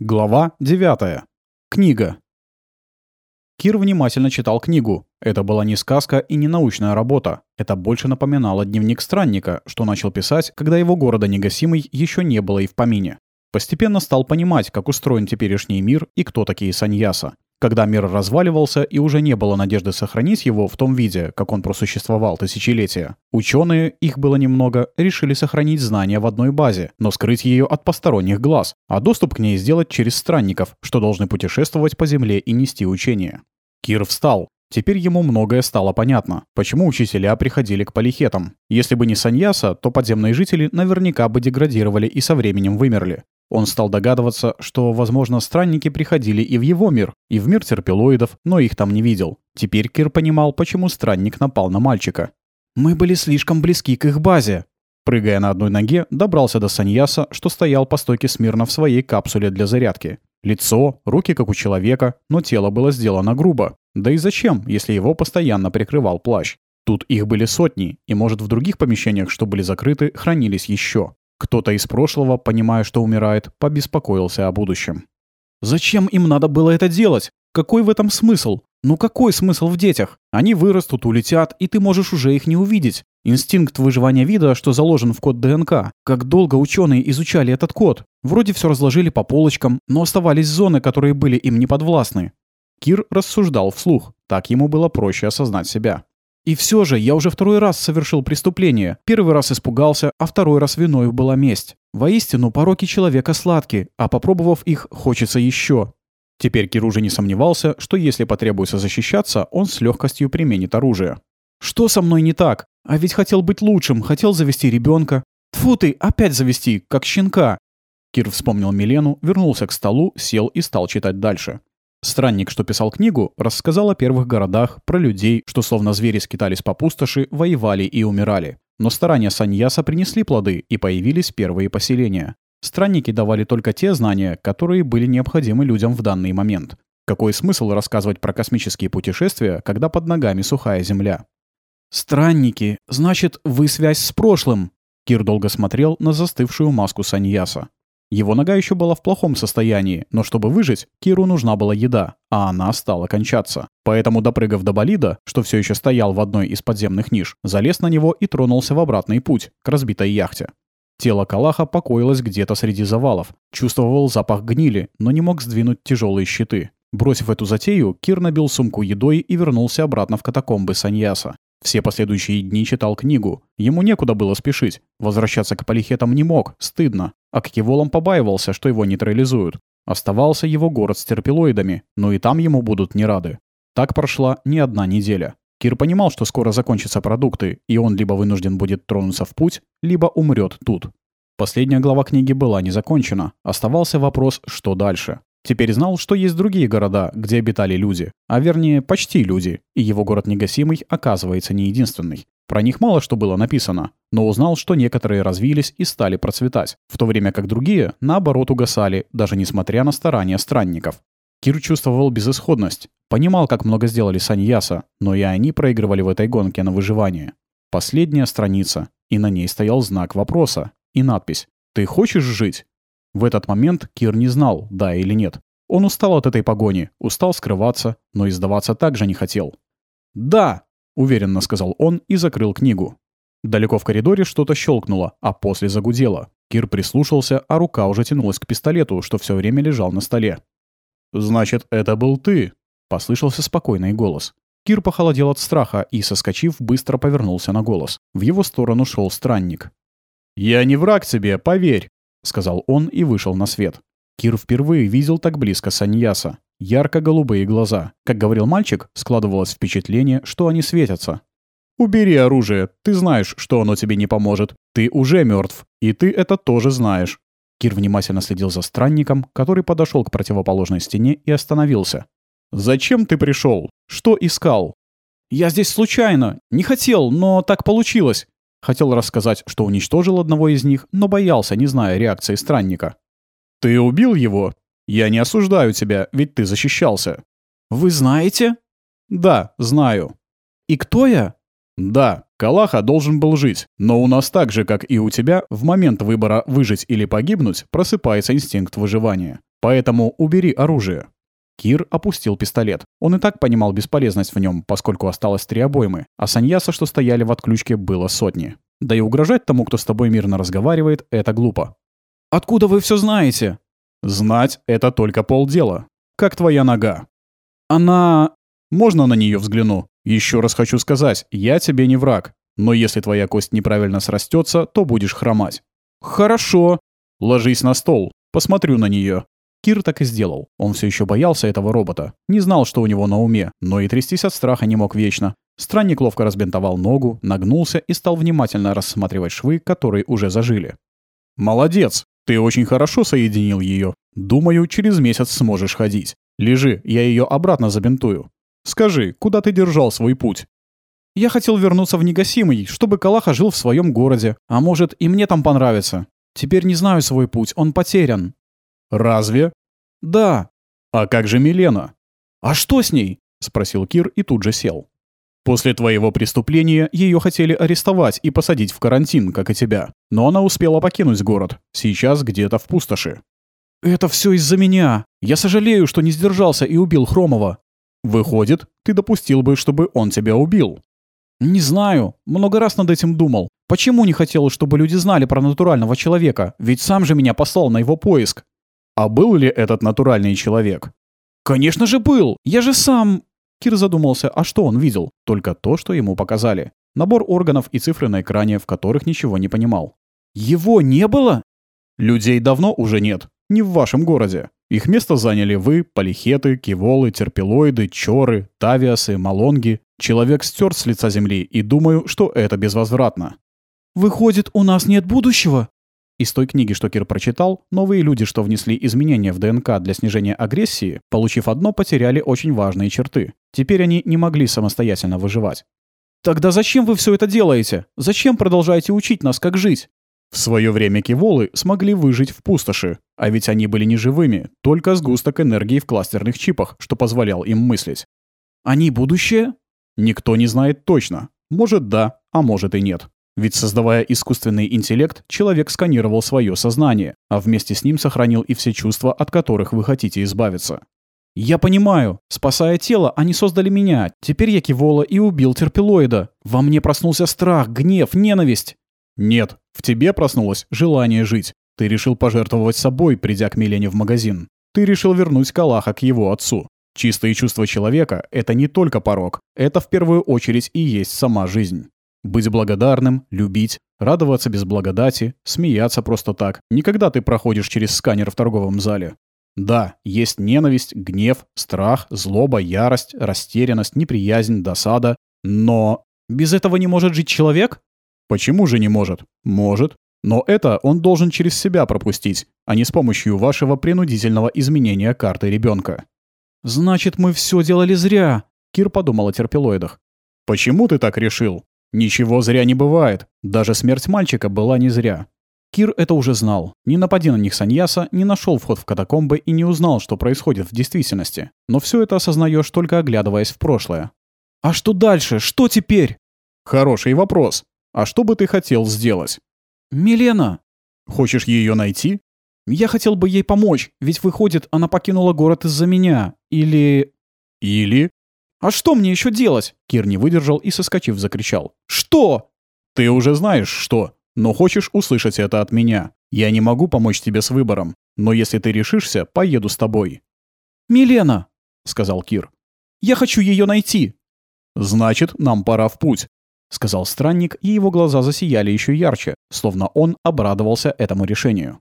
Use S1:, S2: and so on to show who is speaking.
S1: Глава 9. Книга. Кир внимательно читал книгу. Это была не сказка и не научная работа. Это больше напоминало дневник странника, что начал писать, когда его города негасимый еще не было и в помине. Постепенно стал понимать, как устроен теперешний мир и кто такие саньяса. Когда мир разваливался и уже не было надежды сохранить его в том виде, как он просуществовал тысячелетия, ученые, их было немного, решили сохранить знания в одной базе, но скрыть ее от посторонних глаз, а доступ к ней сделать через странников, что должны путешествовать по земле и нести учения. Кир встал. Теперь ему многое стало понятно, почему учителя приходили к полихетам. Если бы не Саньяса, то подземные жители наверняка бы деградировали и со временем вымерли. Он стал догадываться, что, возможно, странники приходили и в его мир, и в мир терпилоидов, но их там не видел. Теперь Кир понимал, почему странник напал на мальчика. «Мы были слишком близки к их базе», Прыгая на одной ноге, добрался до Саньяса, что стоял по стойке смирно в своей капсуле для зарядки. Лицо, руки как у человека, но тело было сделано грубо. Да и зачем, если его постоянно прикрывал плащ? Тут их были сотни, и, может, в других помещениях, что были закрыты, хранились еще. Кто-то из прошлого, понимая, что умирает, побеспокоился о будущем. Зачем им надо было это делать? Какой в этом смысл? Ну какой смысл в детях? Они вырастут, улетят, и ты можешь уже их не увидеть. Инстинкт выживания вида, что заложен в код ДНК. Как долго ученые изучали этот код? Вроде все разложили по полочкам, но оставались зоны, которые были им не подвластны. Кир рассуждал вслух. Так ему было проще осознать себя. И все же я уже второй раз совершил преступление. Первый раз испугался, а второй раз виною была месть. Воистину, пороки человека сладки, а попробовав их, хочется еще. Теперь Кир уже не сомневался, что если потребуется защищаться, он с легкостью применит оружие. Что со мной не так? А ведь хотел быть лучшим, хотел завести ребенка. Тфу ты, опять завести, как щенка. Кир вспомнил Милену, вернулся к столу, сел и стал читать дальше. Странник, что писал книгу, рассказал о первых городах, про людей, что словно звери скитались по пустоши, воевали и умирали. Но старания Саньяса принесли плоды, и появились первые поселения. Странники давали только те знания, которые были необходимы людям в данный момент. Какой смысл рассказывать про космические путешествия, когда под ногами сухая земля? «Странники, значит, вы связь с прошлым?» Кир долго смотрел на застывшую маску Саньяса. Его нога еще была в плохом состоянии, но чтобы выжить, Киру нужна была еда, а она стала кончаться. Поэтому, допрыгав до болида, что все еще стоял в одной из подземных ниш, залез на него и тронулся в обратный путь, к разбитой яхте. Тело Калаха покоилось где-то среди завалов. Чувствовал запах гнили, но не мог сдвинуть тяжелые щиты. Бросив эту затею, Кир набил сумку едой и вернулся обратно в катакомбы Саньяса. Все последующие дни читал книгу. Ему некуда было спешить. Возвращаться к полихетам не мог, стыдно. А к Киволам побаивался, что его нейтрализуют. Оставался его город с терпилоидами, но и там ему будут не рады. Так прошла не одна неделя. Кир понимал, что скоро закончатся продукты, и он либо вынужден будет тронуться в путь, либо умрет тут. Последняя глава книги была не закончена. Оставался вопрос, что дальше. Теперь знал, что есть другие города, где обитали люди, а вернее, почти люди, и его город Негасимый оказывается не единственный. Про них мало что было написано, но узнал, что некоторые развились и стали процветать, в то время как другие, наоборот, угасали, даже несмотря на старания странников. Кир чувствовал безысходность, понимал, как много сделали Саньяса, но и они проигрывали в этой гонке на выживание. Последняя страница, и на ней стоял знак вопроса и надпись «Ты хочешь жить?» В этот момент Кир не знал, да или нет. Он устал от этой погони, устал скрываться, но и сдаваться также не хотел. «Да!» — уверенно сказал он и закрыл книгу. Далеко в коридоре что-то щелкнуло, а после загудело. Кир прислушался, а рука уже тянулась к пистолету, что все время лежал на столе. «Значит, это был ты?» — послышался спокойный голос. Кир похолодел от страха и, соскочив, быстро повернулся на голос. В его сторону шел странник. «Я не враг тебе, поверь!» — сказал он и вышел на свет. Кир впервые видел так близко Саньяса. Ярко-голубые глаза. Как говорил мальчик, складывалось впечатление, что они светятся. «Убери оружие, ты знаешь, что оно тебе не поможет. Ты уже мертв, и ты это тоже знаешь». Кир внимательно следил за странником, который подошел к противоположной стене и остановился. «Зачем ты пришел? Что искал?» «Я здесь случайно. Не хотел, но так получилось. Хотел рассказать, что уничтожил одного из них, но боялся, не зная реакции странника. «Ты убил его? Я не осуждаю тебя, ведь ты защищался». «Вы знаете?» «Да, знаю». «И кто я?» «Да, Калаха должен был жить, но у нас так же, как и у тебя, в момент выбора выжить или погибнуть, просыпается инстинкт выживания. Поэтому убери оружие». Кир опустил пистолет. Он и так понимал бесполезность в нем, поскольку осталось три обоймы, а саньяса, что стояли в отключке, было сотни. Да и угрожать тому, кто с тобой мирно разговаривает, это глупо. «Откуда вы все знаете?» «Знать — это только полдела. Как твоя нога?» «Она...» «Можно на нее взгляну?» Еще раз хочу сказать, я тебе не враг. Но если твоя кость неправильно срастется, то будешь хромать. Хорошо. Ложись на стол. Посмотрю на нее. Кир так и сделал. Он все еще боялся этого робота. Не знал, что у него на уме, но и трястись от страха не мог вечно. Странник ловко разбинтовал ногу, нагнулся и стал внимательно рассматривать швы, которые уже зажили. «Молодец! Ты очень хорошо соединил ее. Думаю, через месяц сможешь ходить. Лежи, я ее обратно забинтую. Скажи, куда ты держал свой путь?» «Я хотел вернуться в Негасимый, чтобы Калаха жил в своем городе. А может, и мне там понравится. Теперь не знаю свой путь, он потерян». «Разве?» «Да». «А как же Милена?» «А что с ней?» — спросил Кир и тут же сел. После твоего преступления ее хотели арестовать и посадить в карантин, как и тебя. Но она успела покинуть город. Сейчас где-то в пустоши. «Это все из-за меня. Я сожалею, что не сдержался и убил Хромова. Выходит, ты допустил бы, чтобы он тебя убил. Не знаю. Много раз над этим думал. Почему не хотел, чтобы люди знали про натурального человека? Ведь сам же меня послал на его поиск. А был ли этот натуральный человек? Конечно же был. Я же сам... Кир задумался, а что он видел? Только то, что ему показали. Набор органов и цифры на экране, в которых ничего не понимал. Его не было? Людей давно уже нет. Не в вашем городе. Их место заняли вы, полихеты, киволы, терпилоиды, чоры, тавиасы, малонги. Человек стер с лица земли, и думаю, что это безвозвратно. «Выходит, у нас нет будущего?» Из той книги, что Кир прочитал, новые люди, что внесли изменения в ДНК для снижения агрессии, получив одно, потеряли очень важные черты. Теперь они не могли самостоятельно выживать. «Тогда зачем вы все это делаете? Зачем продолжаете учить нас, как жить?» В свое время киволы смогли выжить в пустоши, а ведь они были не живыми, только сгусток энергии в кластерных чипах, что позволял им мыслить. Они будущее? Никто не знает точно. Может да, а может и нет. Ведь создавая искусственный интеллект, человек сканировал свое сознание, а вместе с ним сохранил и все чувства, от которых вы хотите избавиться. «Я понимаю. Спасая тело, они создали меня. Теперь я кивола и убил терпилоида. Во мне проснулся страх, гнев, ненависть. Нет, в тебе проснулось желание жить. Ты решил пожертвовать собой, придя к Милене в магазин. Ты решил вернуть Калаха к его отцу. Чистые чувства человека — это не только порог. Это в первую очередь и есть сама жизнь. Быть благодарным, любить, радоваться без благодати, смеяться просто так. Никогда ты проходишь через сканер в торговом зале. Да, есть ненависть, гнев, страх, злоба, ярость, растерянность, неприязнь, досада. Но без этого не может жить человек? Почему же не может? Может. Но это он должен через себя пропустить, а не с помощью вашего принудительного изменения карты ребенка. «Значит, мы все делали зря», — Кир подумал о терпилоидах. «Почему ты так решил? Ничего зря не бывает. Даже смерть мальчика была не зря». Кир это уже знал. Не напади на них Саньяса, не нашел вход в катакомбы и не узнал, что происходит в действительности. Но все это осознаешь только оглядываясь в прошлое. «А что дальше? Что теперь?» «Хороший вопрос. А что бы ты хотел сделать? Милена. Хочешь ее найти? Я хотел бы ей помочь, ведь выходит, она покинула город из-за меня. Или... Или... А что мне еще делать? Кир не выдержал и, соскочив, закричал. Что? Ты уже знаешь, что. Но хочешь услышать это от меня. Я не могу помочь тебе с выбором. Но если ты решишься, поеду с тобой. «Милена», — сказал Кир. «Я хочу ее найти». «Значит, нам пора в путь. — сказал странник, и его глаза засияли еще ярче, словно он обрадовался этому решению.